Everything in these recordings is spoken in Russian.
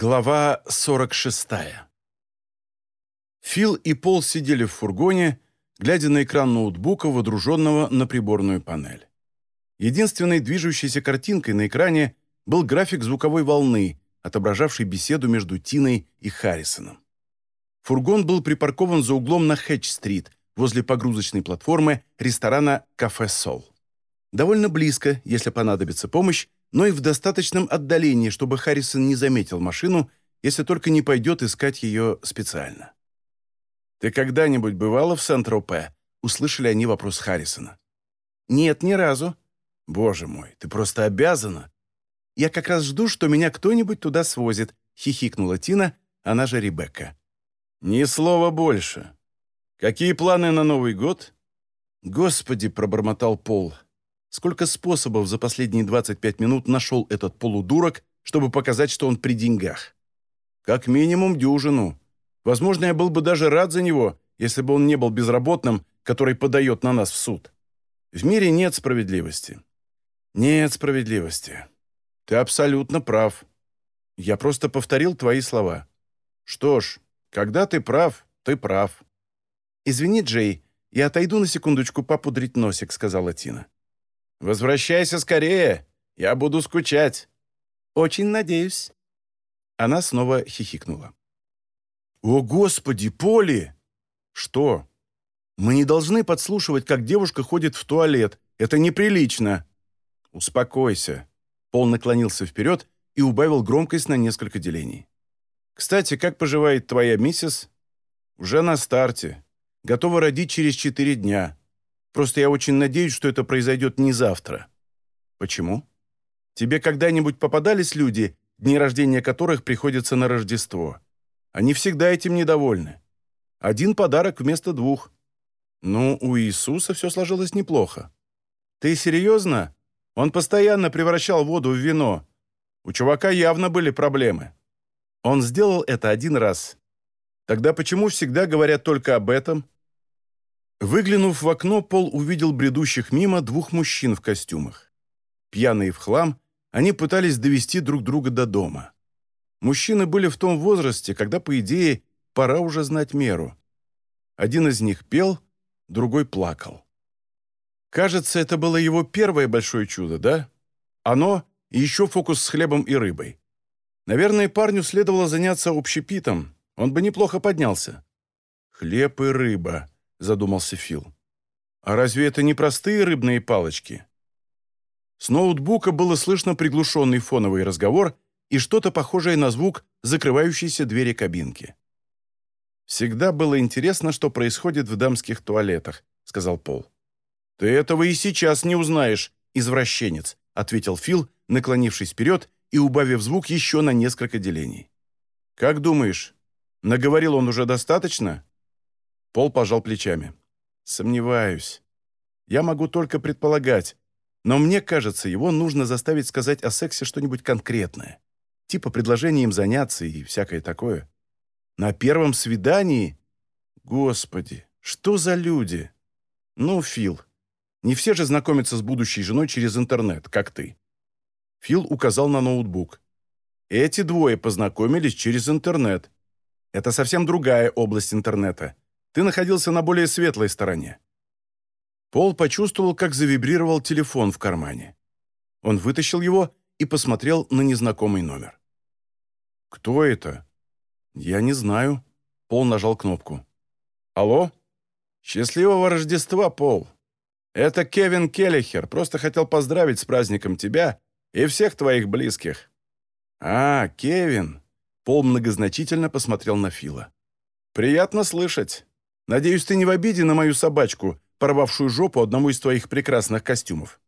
Глава 46. Фил и Пол сидели в фургоне, глядя на экран ноутбука, водруженного на приборную панель. Единственной движущейся картинкой на экране был график звуковой волны, отображавший беседу между Тиной и Харрисоном. Фургон был припаркован за углом на Хэтч-стрит, возле погрузочной платформы ресторана «Кафе Сол». Довольно близко, если понадобится помощь, но и в достаточном отдалении, чтобы Харрисон не заметил машину, если только не пойдет искать ее специально. «Ты когда-нибудь бывала в Сент-Тропе?» — услышали они вопрос Харрисона. «Нет, ни разу». «Боже мой, ты просто обязана!» «Я как раз жду, что меня кто-нибудь туда свозит», — хихикнула Тина, она же Ребекка. «Ни слова больше. Какие планы на Новый год?» «Господи», — пробормотал Пол, — Сколько способов за последние 25 минут нашел этот полудурок, чтобы показать, что он при деньгах? Как минимум дюжину. Возможно, я был бы даже рад за него, если бы он не был безработным, который подает на нас в суд. В мире нет справедливости. Нет справедливости. Ты абсолютно прав. Я просто повторил твои слова. Что ж, когда ты прав, ты прав. «Извини, Джей, я отойду на секундочку попудрить носик», — сказала Тина. «Возвращайся скорее! Я буду скучать!» «Очень надеюсь!» Она снова хихикнула. «О, Господи, Поли!» «Что?» «Мы не должны подслушивать, как девушка ходит в туалет. Это неприлично!» «Успокойся!» Пол наклонился вперед и убавил громкость на несколько делений. «Кстати, как поживает твоя миссис?» «Уже на старте. Готова родить через четыре дня. Просто я очень надеюсь, что это произойдет не завтра». «Почему?» «Тебе когда-нибудь попадались люди, дни рождения которых приходятся на Рождество? Они всегда этим недовольны. Один подарок вместо двух. Ну, у Иисуса все сложилось неплохо. Ты серьезно? Он постоянно превращал воду в вино. У чувака явно были проблемы. Он сделал это один раз. Тогда почему всегда говорят только об этом? Выглянув в окно, Пол увидел бредущих мимо двух мужчин в костюмах. Пьяные в хлам, они пытались довести друг друга до дома. Мужчины были в том возрасте, когда, по идее, пора уже знать меру. Один из них пел, другой плакал. Кажется, это было его первое большое чудо, да? Оно и еще фокус с хлебом и рыбой. Наверное, парню следовало заняться общепитом, он бы неплохо поднялся. Хлеб и рыба задумался Фил. «А разве это не простые рыбные палочки?» С ноутбука было слышно приглушенный фоновый разговор и что-то похожее на звук закрывающейся двери кабинки. «Всегда было интересно, что происходит в дамских туалетах», — сказал Пол. «Ты этого и сейчас не узнаешь, извращенец», — ответил Фил, наклонившись вперед и убавив звук еще на несколько делений. «Как думаешь, наговорил он уже достаточно?» Пол пожал плечами. «Сомневаюсь. Я могу только предполагать. Но мне кажется, его нужно заставить сказать о сексе что-нибудь конкретное. Типа предложение им заняться и всякое такое. На первом свидании? Господи, что за люди? Ну, Фил, не все же знакомятся с будущей женой через интернет, как ты. Фил указал на ноутбук. Эти двое познакомились через интернет. Это совсем другая область интернета. Ты находился на более светлой стороне». Пол почувствовал, как завибрировал телефон в кармане. Он вытащил его и посмотрел на незнакомый номер. «Кто это?» «Я не знаю». Пол нажал кнопку. «Алло? Счастливого Рождества, Пол. Это Кевин Келлихер. Просто хотел поздравить с праздником тебя и всех твоих близких». «А, Кевин». Пол многозначительно посмотрел на Фила. «Приятно слышать. Надеюсь, ты не в обиде на мою собачку, порвавшую жопу одному из твоих прекрасных костюмов».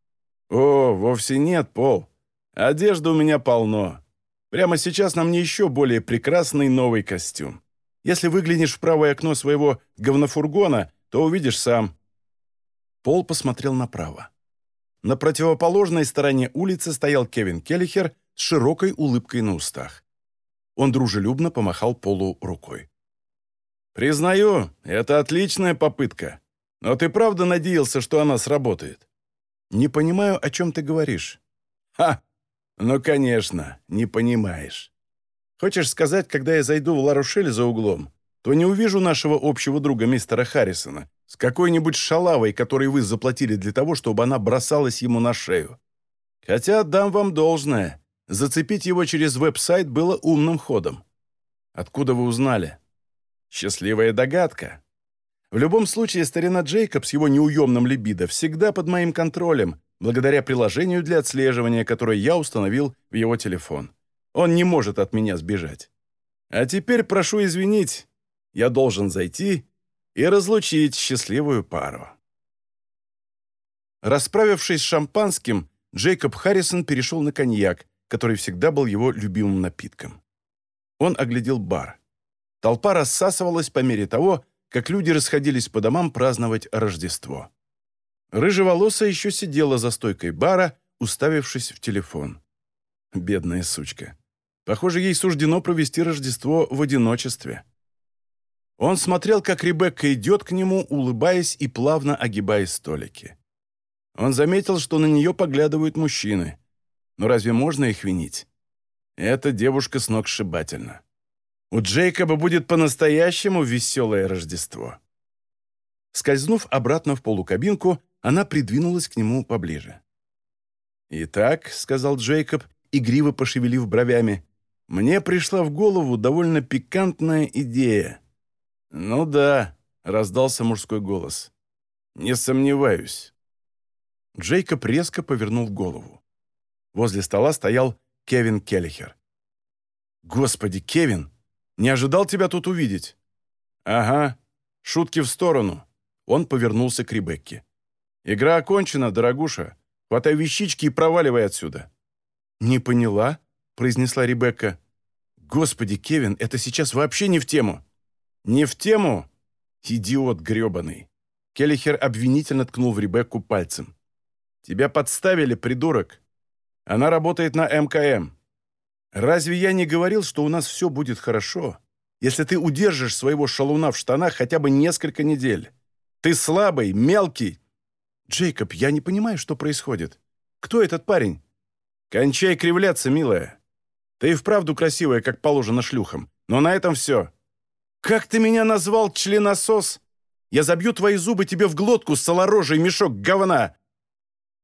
«О, вовсе нет, Пол. Одежды у меня полно. Прямо сейчас на мне еще более прекрасный новый костюм. Если выглянешь в правое окно своего говнофургона, то увидишь сам». Пол посмотрел направо. На противоположной стороне улицы стоял Кевин Келлихер с широкой улыбкой на устах. Он дружелюбно помахал Полу рукой. «Признаю, это отличная попытка. Но ты правда надеялся, что она сработает?» «Не понимаю, о чем ты говоришь». «Ха! Ну, конечно, не понимаешь. Хочешь сказать, когда я зайду в Ларушель за углом, то не увижу нашего общего друга мистера Харрисона с какой-нибудь шалавой, которой вы заплатили для того, чтобы она бросалась ему на шею. Хотя отдам вам должное. Зацепить его через веб-сайт было умным ходом. Откуда вы узнали? Счастливая догадка. В любом случае, старина Джейкоб с его неуемным либидо всегда под моим контролем, благодаря приложению для отслеживания, которое я установил в его телефон. Он не может от меня сбежать. А теперь прошу извинить, я должен зайти и разлучить счастливую пару. Расправившись с шампанским, Джейкоб Харрисон перешел на коньяк, который всегда был его любимым напитком. Он оглядел бар. Толпа рассасывалась по мере того, как люди расходились по домам праздновать Рождество. Рыжеволосая еще сидела за стойкой бара, уставившись в телефон. Бедная сучка. Похоже, ей суждено провести Рождество в одиночестве. Он смотрел, как Ребекка идет к нему, улыбаясь и плавно огибая столики. Он заметил, что на нее поглядывают мужчины. Но разве можно их винить? Эта девушка сногсшибательна. У Джейкоба будет по-настоящему веселое Рождество. Скользнув обратно в полукабинку, она придвинулась к нему поближе. «Итак», — сказал Джейкоб, игриво пошевелив бровями, «мне пришла в голову довольно пикантная идея». «Ну да», — раздался мужской голос. «Не сомневаюсь». Джейкоб резко повернул голову. Возле стола стоял Кевин Келлихер. «Господи, Кевин! Не ожидал тебя тут увидеть!» «Ага, шутки в сторону!» Он повернулся к Ребекке. «Игра окончена, дорогуша. Хватай вещички и проваливай отсюда». «Не поняла?» — произнесла Ребекка. «Господи, Кевин, это сейчас вообще не в тему». «Не в тему?» «Идиот гребаный!» Келлихер обвинительно ткнул в Ребекку пальцем. «Тебя подставили, придурок. Она работает на МКМ. Разве я не говорил, что у нас все будет хорошо, если ты удержишь своего шалуна в штанах хотя бы несколько недель? Ты слабый, мелкий. Джейкоб, я не понимаю, что происходит. Кто этот парень? Кончай кривляться, милая. Ты и вправду красивая, как положено шлюхам. Но на этом все. Как ты меня назвал, членосос? Я забью твои зубы тебе в глотку, солорожий мешок говна!»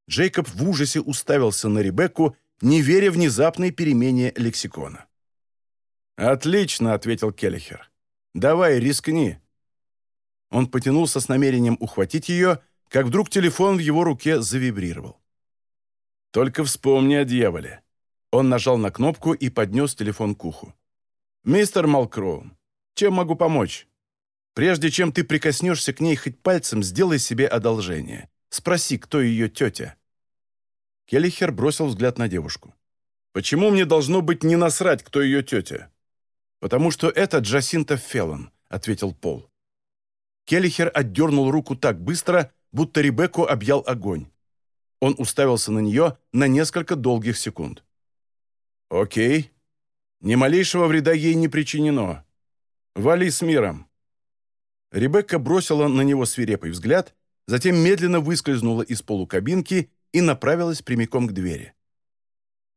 Джейкоб в ужасе уставился на Ребекку, не веря внезапной перемене лексикона. «Отлично», — ответил Келлихер. «Давай, рискни». Он потянулся с намерением ухватить ее, как вдруг телефон в его руке завибрировал. «Только вспомни о дьяволе». Он нажал на кнопку и поднес телефон к уху. «Мистер Малкроун, чем могу помочь? Прежде чем ты прикоснешься к ней хоть пальцем, сделай себе одолжение. Спроси, кто ее тетя». Келлихер бросил взгляд на девушку. «Почему мне должно быть не насрать, кто ее тетя?» «Потому что это Джасинта Феллон», — ответил Пол. Келлихер отдернул руку так быстро, будто Ребекку объял огонь. Он уставился на нее на несколько долгих секунд. «Окей. Ни малейшего вреда ей не причинено. Вали с миром». Ребекка бросила на него свирепый взгляд, затем медленно выскользнула из полукабинки и направилась прямиком к двери.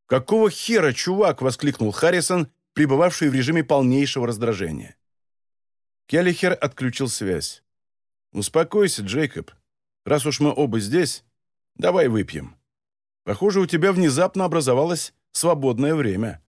«Какого хера, чувак?» — воскликнул Харрисон, пребывавший в режиме полнейшего раздражения. Келлихер отключил связь. «Успокойся, Джейкоб. Раз уж мы оба здесь, давай выпьем. Похоже, у тебя внезапно образовалось свободное время».